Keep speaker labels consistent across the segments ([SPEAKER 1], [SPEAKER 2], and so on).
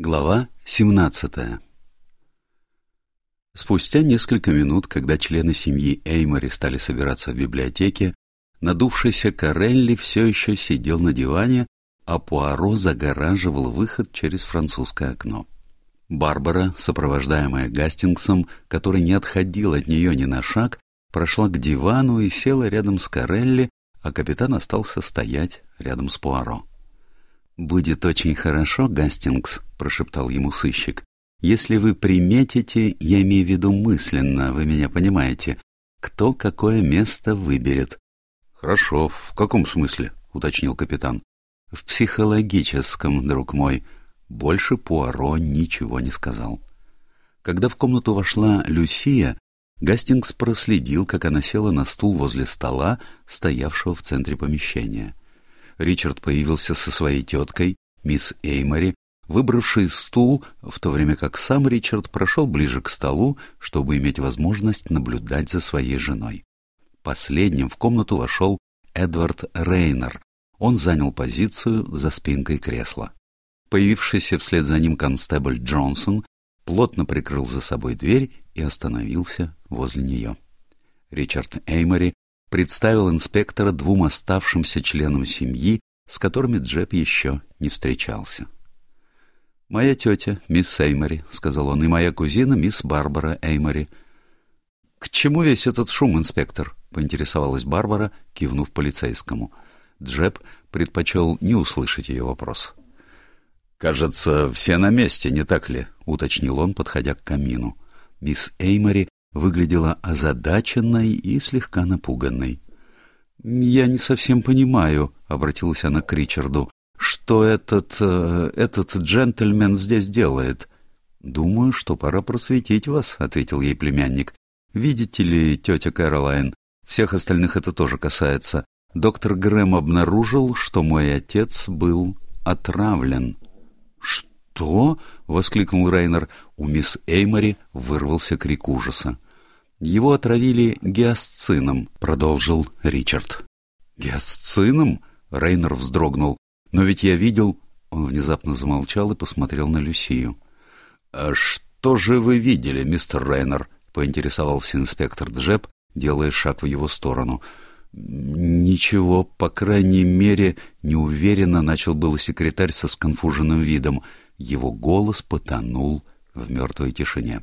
[SPEAKER 1] Глава 17 Спустя несколько минут, когда члены семьи Эймори стали собираться в библиотеке, надувшийся Карелли все еще сидел на диване, а Пуаро загораживал выход через французское окно. Барбара, сопровождаемая Гастингсом, который не отходил от нее ни на шаг, прошла к дивану и села рядом с Карелли, а капитан остался стоять рядом с Пуаро. «Будет очень хорошо, Гастингс», — прошептал ему сыщик, «если вы приметите, я имею в виду мысленно, вы меня понимаете, кто какое место выберет».
[SPEAKER 2] «Хорошо. В каком смысле?» — уточнил капитан.
[SPEAKER 1] «В психологическом, друг мой». Больше Пуаро ничего не сказал. Когда в комнату вошла Люсия, Гастингс проследил, как она села на стул возле стола, стоявшего в центре помещения. Ричард появился со своей теткой, мисс Эймори, выбравший стул, в то время как сам Ричард прошел ближе к столу, чтобы иметь возможность наблюдать за своей женой. Последним в комнату вошел Эдвард Рейнер. Он занял позицию за спинкой кресла. Появившийся вслед за ним констебль Джонсон плотно прикрыл за собой дверь и остановился возле нее. Ричард Эймори представил инспектора двум оставшимся членам семьи, с которыми Джеб еще не встречался. «Моя тетя, мисс Эймори», — сказал он, — «и моя кузина, мисс Барбара Эймори». «К чему весь этот шум, инспектор?» — поинтересовалась Барбара, кивнув полицейскому. Джеб предпочел не услышать ее вопрос.
[SPEAKER 2] «Кажется, все на месте, не так ли?» — уточнил он, подходя к камину.
[SPEAKER 1] Мисс Эймори выглядела озадаченной и слегка напуганной. «Я не совсем понимаю», — обратилась она к Ричарду, — «что этот... Э, этот джентльмен здесь делает?» «Думаю, что пора просветить вас», — ответил ей племянник. «Видите ли, тетя Кэролайн, всех остальных это тоже касается. Доктор Грэм обнаружил, что мой отец был отравлен». «Что?» — воскликнул Рейнер. У мисс Эймори вырвался крик ужаса. Его отравили гиасцином, продолжил Ричард. Гиасцином? Рейнер вздрогнул. Но ведь я видел... Он внезапно замолчал и посмотрел на Люсию.
[SPEAKER 2] «А что же вы видели, мистер Рейнер?» — поинтересовался инспектор Джеб, делая шаг в его сторону.
[SPEAKER 1] «Ничего, по крайней мере, неуверенно начал было секретарь со сконфуженным видом. Его голос потонул в мертвой тишине.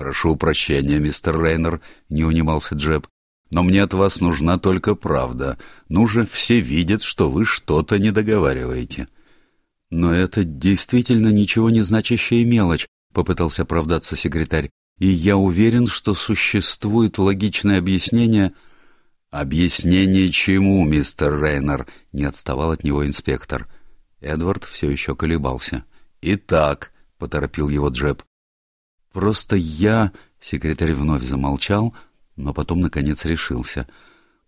[SPEAKER 2] «Прошу прощения, мистер Рейнер», — не унимался Джеб. «Но мне от вас нужна только правда. Ну же, все видят, что вы что-то не договариваете».
[SPEAKER 1] «Но это действительно ничего не значащая мелочь», — попытался оправдаться секретарь. «И я уверен, что существует логичное объяснение...»
[SPEAKER 2] «Объяснение чему, мистер Рейнер?» — не отставал от него инспектор.
[SPEAKER 1] Эдвард все еще колебался.
[SPEAKER 2] «Итак», — поторопил его Джеб,
[SPEAKER 1] Просто я... Секретарь вновь замолчал, но потом, наконец, решился.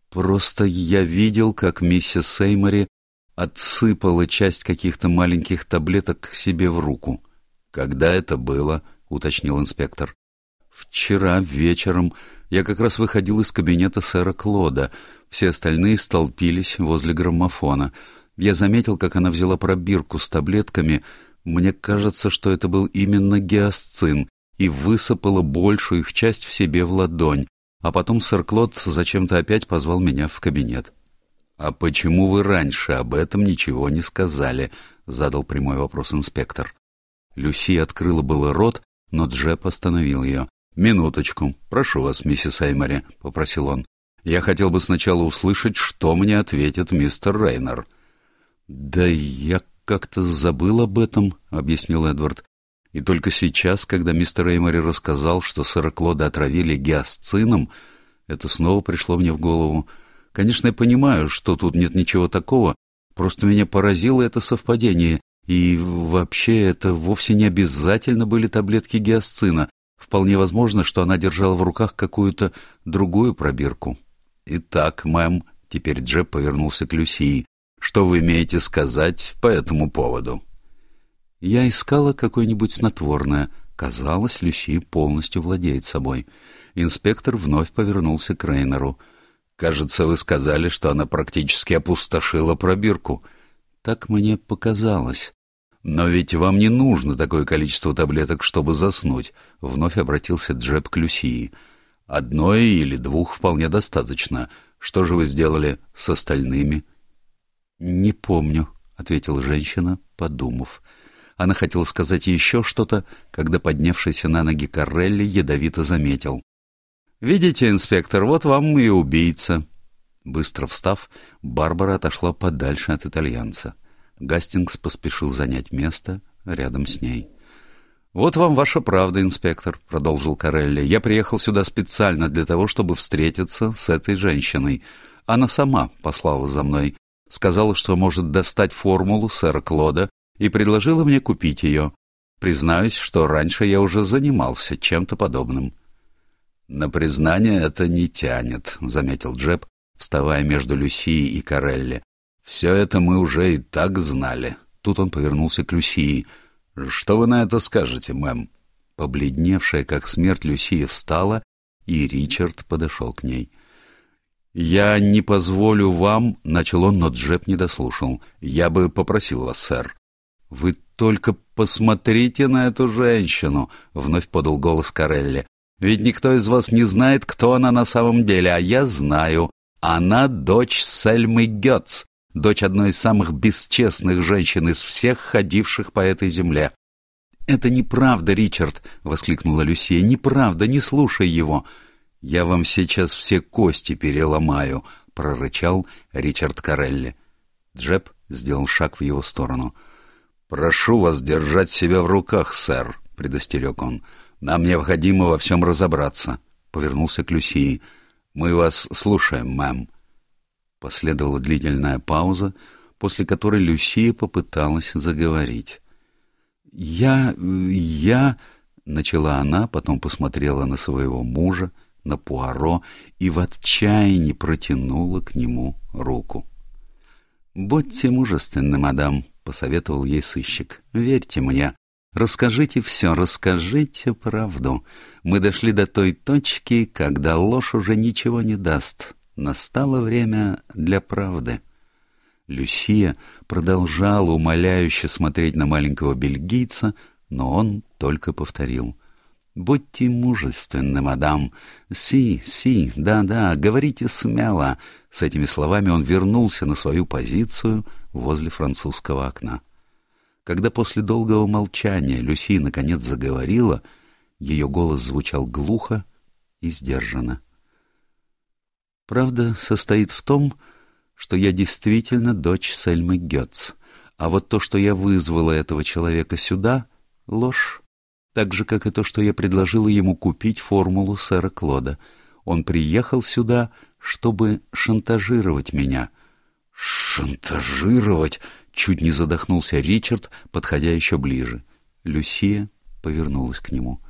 [SPEAKER 1] Просто я видел, как миссис Сеймори отсыпала часть каких-то маленьких таблеток себе в руку.
[SPEAKER 2] «Когда это было?» — уточнил инспектор.
[SPEAKER 1] «Вчера вечером. Я как раз выходил из кабинета сэра Клода. Все остальные столпились возле граммофона. Я заметил, как она взяла пробирку с таблетками. Мне кажется, что это был именно гиасцин, и высыпала большую их часть в себе в ладонь, а потом сэр Клод зачем-то опять позвал меня в кабинет.
[SPEAKER 2] — А почему вы раньше об этом ничего не сказали? — задал прямой вопрос инспектор.
[SPEAKER 1] Люси открыла было рот, но Джеб остановил ее.
[SPEAKER 2] — Минуточку, прошу вас, миссис Эймори, — попросил он. — Я хотел бы сначала услышать, что мне ответит мистер Рейнер.
[SPEAKER 1] — Да я как-то забыл об этом, — объяснил Эдвард. И только сейчас, когда мистер Эймори рассказал, что сэра Клода отравили гиасцином, это снова пришло мне в голову. Конечно, я понимаю, что тут нет ничего такого, просто меня поразило это совпадение, и вообще это вовсе не обязательно были таблетки гиасцина. Вполне возможно, что она держала в руках какую-то другую пробирку.
[SPEAKER 2] «Итак, мэм», — теперь Джеб повернулся к Люсии, — «что вы имеете сказать по этому поводу?»
[SPEAKER 1] Я искала какое-нибудь снотворное. Казалось, Люси полностью владеет собой. Инспектор вновь повернулся к Рейнеру.
[SPEAKER 2] «Кажется, вы сказали, что она практически опустошила пробирку».
[SPEAKER 1] «Так мне показалось.
[SPEAKER 2] «Но ведь вам не нужно такое количество таблеток, чтобы заснуть», — вновь обратился Джеб к Люсии. «Одной или двух вполне достаточно. Что же вы сделали с остальными?»
[SPEAKER 1] «Не помню», — ответила женщина, подумав. Она хотела сказать еще что-то, когда поднявшийся на ноги Карелли ядовито заметил.
[SPEAKER 2] «Видите, инспектор, вот вам и убийца».
[SPEAKER 1] Быстро встав, Барбара отошла подальше от итальянца. Гастингс поспешил занять место рядом с ней.
[SPEAKER 2] «Вот вам ваша правда, инспектор», — продолжил Карелли. «Я приехал сюда специально для того, чтобы встретиться с этой женщиной. Она сама послала за мной, сказала, что может достать формулу сэра Клода и предложила мне купить ее. Признаюсь, что раньше я уже занимался чем-то подобным». «На признание это не тянет», — заметил Джеб, вставая между Люсией и Карелли. «Все это мы уже и так знали». Тут он повернулся к Люсии. «Что вы на это скажете, мэм?»
[SPEAKER 1] Побледневшая, как смерть, Люсия встала, и Ричард подошел к ней.
[SPEAKER 2] «Я не позволю вам...» — начал он, но Джеб не дослушал. «Я бы попросил вас, сэр». «Вы только посмотрите на эту женщину!» — вновь подал голос Карелли. «Ведь никто из вас не знает, кто она на самом деле, а я знаю. Она дочь Сельмы Гетц, дочь одной из самых бесчестных женщин из всех ходивших по этой земле.
[SPEAKER 1] «Это неправда, Ричард!» — воскликнула Люсия. «Неправда, не слушай его!»
[SPEAKER 2] «Я вам сейчас все кости переломаю!» — прорычал Ричард Карелли. Джеб сделал шаг в его сторону. «Прошу вас держать себя в руках, сэр», — предостерег он. «Нам необходимо во всем разобраться», — повернулся к Люсии. «Мы вас слушаем, мэм».
[SPEAKER 1] Последовала длительная пауза, после которой Люсия попыталась заговорить. «Я... я...» — начала она, потом посмотрела на своего мужа, на Пуаро и в отчаянии протянула к нему руку. «Будьте мужественны, мадам», — посоветовал ей сыщик. «Верьте мне. Расскажите все, расскажите правду. Мы дошли до той точки, когда ложь уже ничего не даст. Настало время для правды. Люсия продолжала умоляюще смотреть на маленького бельгийца, но он только повторил. «Будьте мужественны, мадам. Си, си, да-да, говорите смело». С этими словами он вернулся на свою позицию возле французского окна. Когда после долгого молчания Люси наконец заговорила, ее голос звучал глухо и сдержанно. Правда состоит в том, что я действительно дочь Сельмы Гетц, а вот то, что я вызвала этого человека сюда — ложь. Так же, как и то, что я предложила ему купить формулу сэра Клода. Он приехал сюда, чтобы шантажировать меня.
[SPEAKER 2] «Шантажировать?» — чуть не задохнулся Ричард, подходя еще ближе.
[SPEAKER 1] Люсия повернулась к нему.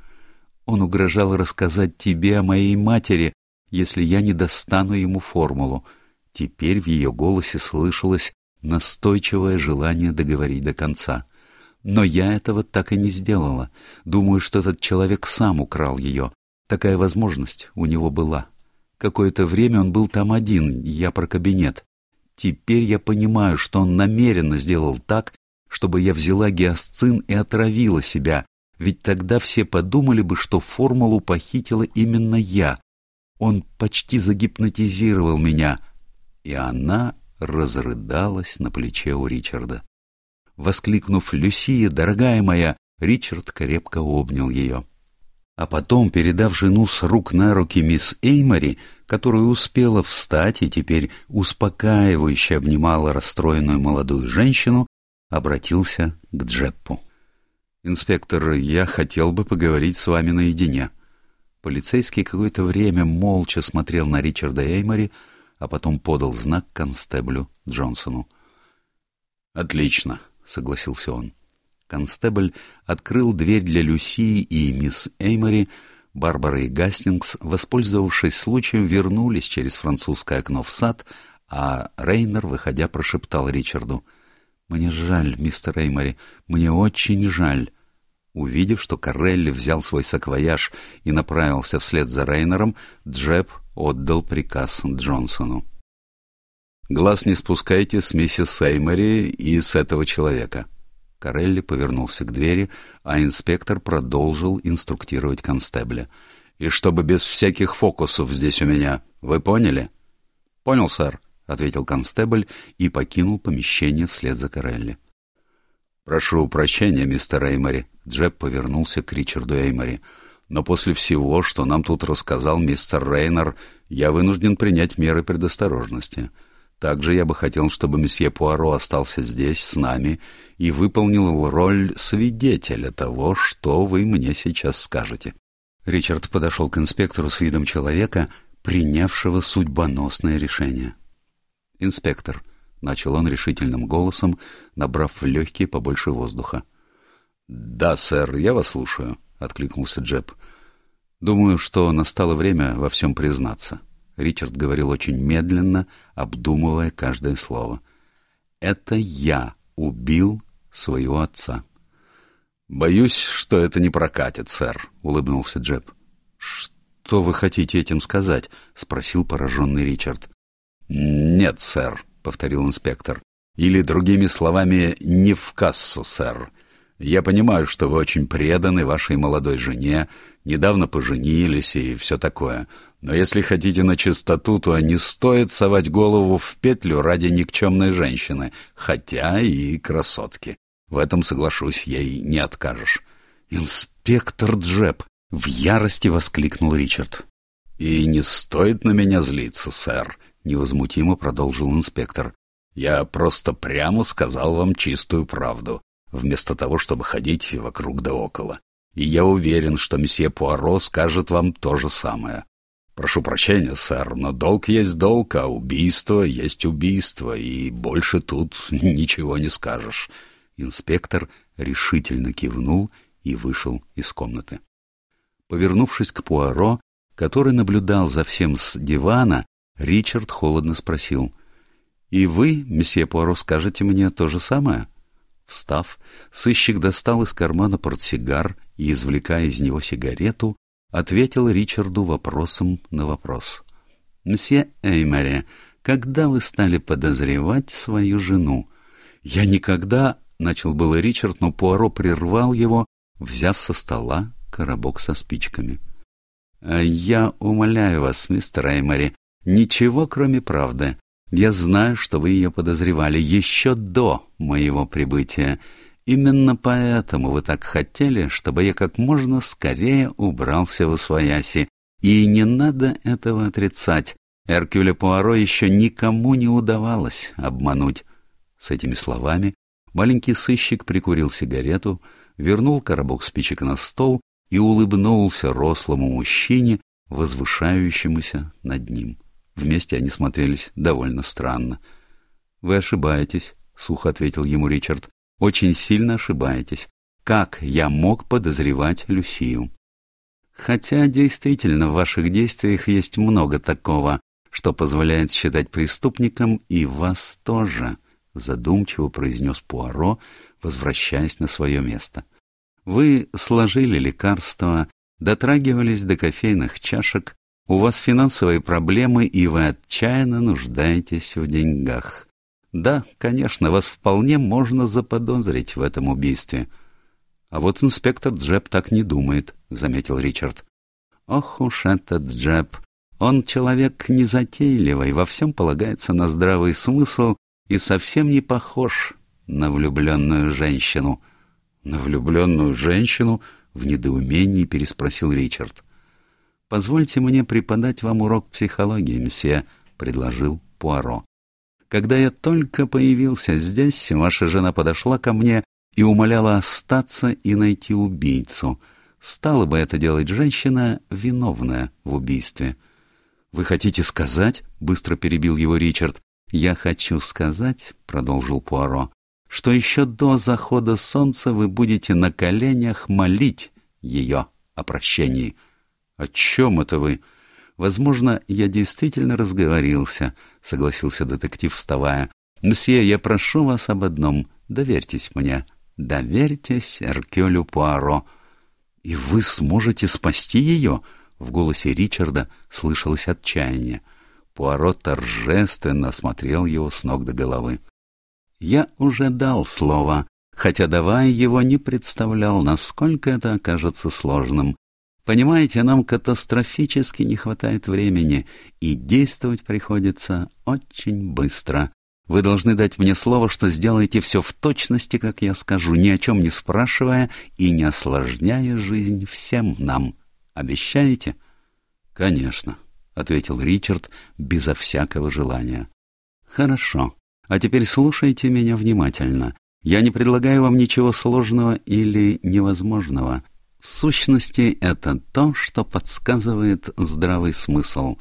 [SPEAKER 1] «Он угрожал рассказать тебе о моей матери, если я не достану ему формулу. Теперь в ее голосе слышалось настойчивое желание договорить до конца. Но я этого так и не сделала. Думаю, что этот человек сам украл ее. Такая возможность у него была. Какое-то время он был там один, я про кабинет. Теперь я понимаю, что он намеренно сделал так, чтобы я взяла гиасцин и отравила себя, ведь тогда все подумали бы, что формулу похитила именно я, он почти загипнотизировал меня, и она разрыдалась на плече у Ричарда. Воскликнув «Люсия, дорогая моя!», Ричард крепко обнял ее. А потом, передав жену с рук на руки мисс Эймори, которая успела встать и теперь успокаивающе обнимала расстроенную молодую женщину, обратился к Джеппу. «Инспектор, я хотел бы поговорить с вами наедине». Полицейский какое-то время молча смотрел на Ричарда Эймори, а потом подал знак констеблю Джонсону. «Отлично», — согласился он. Констебль открыл дверь для Люси и мисс Эймори. Барбара и Гастингс, воспользовавшись случаем, вернулись через французское окно в сад, а Рейнер, выходя, прошептал Ричарду. «Мне жаль, мистер Эймори, мне очень жаль». Увидев, что Карелли взял свой саквояж и направился вслед за Рейнером, Джеб отдал приказ Джонсону. «Глаз не спускайте с миссис Сеймори и с этого человека».
[SPEAKER 2] Карелли повернулся к двери, а инспектор продолжил инструктировать констебля. «И чтобы без всяких фокусов здесь у меня. Вы поняли?» «Понял, сэр», — ответил констебль и покинул помещение вслед за Карелли. «Прошу прощения, мистер Эймори», — Джеб повернулся к Ричарду Эймори. «Но после всего, что нам тут рассказал мистер Рейнер, я вынужден принять меры предосторожности». Также я бы хотел, чтобы месье Пуаро остался здесь, с нами, и выполнил роль свидетеля того, что вы мне сейчас скажете. Ричард подошел к инспектору с видом человека, принявшего судьбоносное решение. «Инспектор», — начал он решительным голосом, набрав в легкие побольше воздуха. «Да, сэр, я вас слушаю», — откликнулся Джеб. «Думаю, что настало время во всем признаться». Ричард говорил очень медленно, обдумывая каждое слово. «Это я убил своего отца». «Боюсь, что это не прокатит, сэр», — улыбнулся Джеб. «Что вы хотите этим сказать?» — спросил пораженный Ричард. «Нет, сэр», — повторил инспектор. «Или, другими словами, не в кассу, сэр. Я понимаю, что вы очень преданы вашей молодой жене, недавно поженились и все такое. Но если хотите на чистоту, то не стоит совать голову в петлю ради никчемной женщины, хотя и красотки. В этом, соглашусь, ей не откажешь. «Инспектор Джеб!» — в ярости воскликнул Ричард. «И не стоит на меня злиться, сэр», — невозмутимо продолжил инспектор. «Я просто прямо сказал вам чистую правду вместо того, чтобы ходить вокруг да около. И я уверен, что месье Пуаро скажет вам то же самое. Прошу прощения, сэр, но долг есть долг, а убийство есть убийство, и больше тут ничего не скажешь. Инспектор решительно кивнул и вышел из комнаты. Повернувшись к Пуаро, который наблюдал за всем с дивана, Ричард холодно спросил. — И вы, месье Пуаро, скажете мне то же самое? Встав, сыщик достал из кармана портсигар и, извлекая из него сигарету, ответил Ричарду вопросом на вопрос. «Мсье Эймери, когда вы стали подозревать свою жену?» «Я никогда...» — начал было Ричард, но Пуаро прервал его, взяв со стола коробок со спичками. «А «Я умоляю вас, мистер Эймери, ничего кроме правды. Я знаю, что вы ее подозревали еще до моего прибытия. Именно поэтому вы так хотели, чтобы я как можно скорее убрался в Освояси. И не надо этого отрицать. Эркюля Пуаро еще никому не удавалось обмануть. С этими словами маленький сыщик прикурил сигарету, вернул коробок спичек на стол и улыбнулся рослому мужчине, возвышающемуся над ним. Вместе они смотрелись довольно странно. — Вы ошибаетесь, — сухо ответил ему Ричард. — Очень сильно ошибаетесь. Как я мог подозревать Люсию? Хотя действительно в ваших действиях есть много такого, что позволяет считать преступником и вас тоже, — задумчиво произнес Пуаро, возвращаясь на свое место. Вы сложили лекарства, дотрагивались до кофейных чашек, у вас финансовые проблемы, и вы отчаянно нуждаетесь в деньгах. Да, конечно, вас вполне можно заподозрить в этом убийстве. А вот инспектор Джеб так не думает, — заметил Ричард. Ох уж этот Джеб! Он человек незатейливый, во всем полагается на здравый смысл и совсем не похож на влюбленную женщину. — На влюбленную женщину? — в недоумении переспросил Ричард. — «Позвольте мне преподать вам урок психологии, мсье», — предложил Пуаро. «Когда я только появился здесь, ваша жена подошла ко мне и умоляла остаться и найти убийцу. Стала бы это делать женщина, виновная в убийстве». «Вы хотите сказать?» — быстро перебил его Ричард. «Я хочу сказать», — продолжил Пуаро, — «что еще до захода солнца вы будете на коленях молить ее о прощении». «О чем это вы?» «Возможно, я действительно разговорился», — согласился детектив, вставая. «Мсье, я прошу вас об одном. Доверьтесь мне. Доверьтесь Эркюлю Пуаро». «И вы сможете спасти ее?» В голосе Ричарда слышалось отчаяние. Пуаро торжественно осмотрел его с ног до головы. «Я уже дал слово.
[SPEAKER 1] хотя давая его не представлял, насколько это окажется сложным. Понимаете, нам катастрофически не хватает времени, и действовать приходится очень быстро. Вы должны дать мне слово, что сделаете все в точности, как я скажу, ни о чем не спрашивая и не осложняя жизнь всем нам. Обещаете? — Конечно, — ответил Ричард безо всякого желания. — Хорошо. А теперь слушайте меня внимательно. Я не предлагаю вам ничего сложного или невозможного. В сущности, это то, что подсказывает здравый смысл.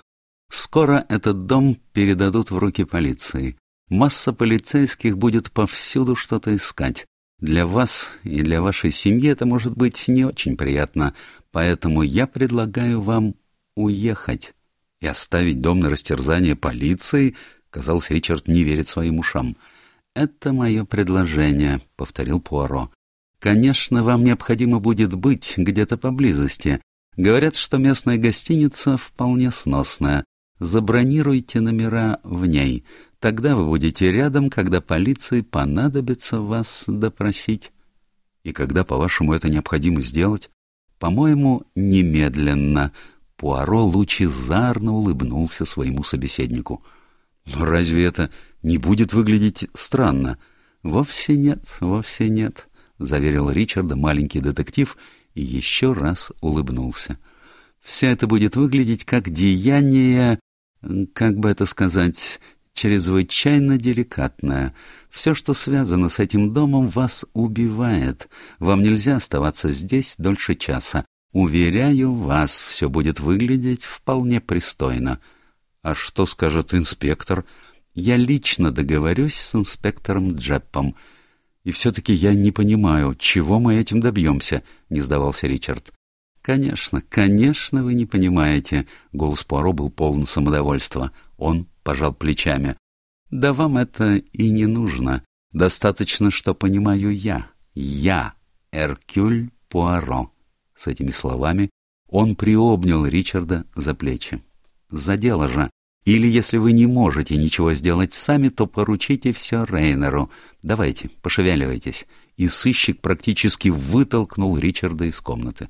[SPEAKER 1] Скоро этот дом передадут в руки полиции. Масса полицейских будет повсюду что-то искать. Для вас и для вашей семьи это может быть не очень приятно, поэтому я предлагаю вам уехать и оставить дом на растерзание полиции, казалось, Ричард не верит своим ушам. «Это мое предложение», — повторил Пуаро. Конечно, вам необходимо будет быть где-то поблизости. Говорят, что местная гостиница вполне сносная. Забронируйте номера в ней. Тогда вы будете рядом, когда полиции понадобится вас допросить. И когда, по-вашему, это необходимо сделать? По-моему, немедленно. Пуаро лучезарно улыбнулся своему собеседнику. Но разве это не будет выглядеть странно? Вовсе нет, вовсе нет. — заверил Ричарда маленький детектив и еще раз улыбнулся. «Все это будет выглядеть как деяние, как бы это сказать, чрезвычайно деликатное. Все, что связано с этим домом, вас убивает. Вам нельзя оставаться здесь дольше часа. Уверяю вас, все будет выглядеть вполне пристойно». «А что скажет инспектор?» «Я лично договорюсь с инспектором Джеппом». И все-таки я не понимаю, чего мы этим добьемся, — не сдавался Ричард. — Конечно, конечно, вы не понимаете. Голос Пуаро был полон самодовольства. Он пожал плечами. — Да вам это и не нужно. Достаточно, что понимаю я. Я, Эркюль Пуаро. С этими словами он приобнял Ричарда за плечи. — За дело же. Или, если вы не можете ничего сделать сами, то поручите все Рейнеру. Давайте, пошевеливайтесь. И сыщик практически вытолкнул Ричарда из комнаты.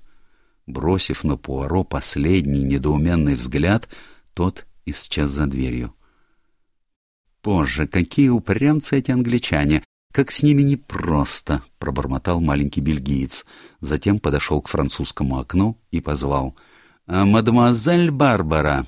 [SPEAKER 1] Бросив на Пуаро последний недоуменный взгляд, тот исчез за дверью. «Боже, какие упрямцы эти англичане! Как с ними непросто!» — пробормотал маленький бельгиец. Затем подошел к французскому окну и позвал. «Мадемуазель Барбара,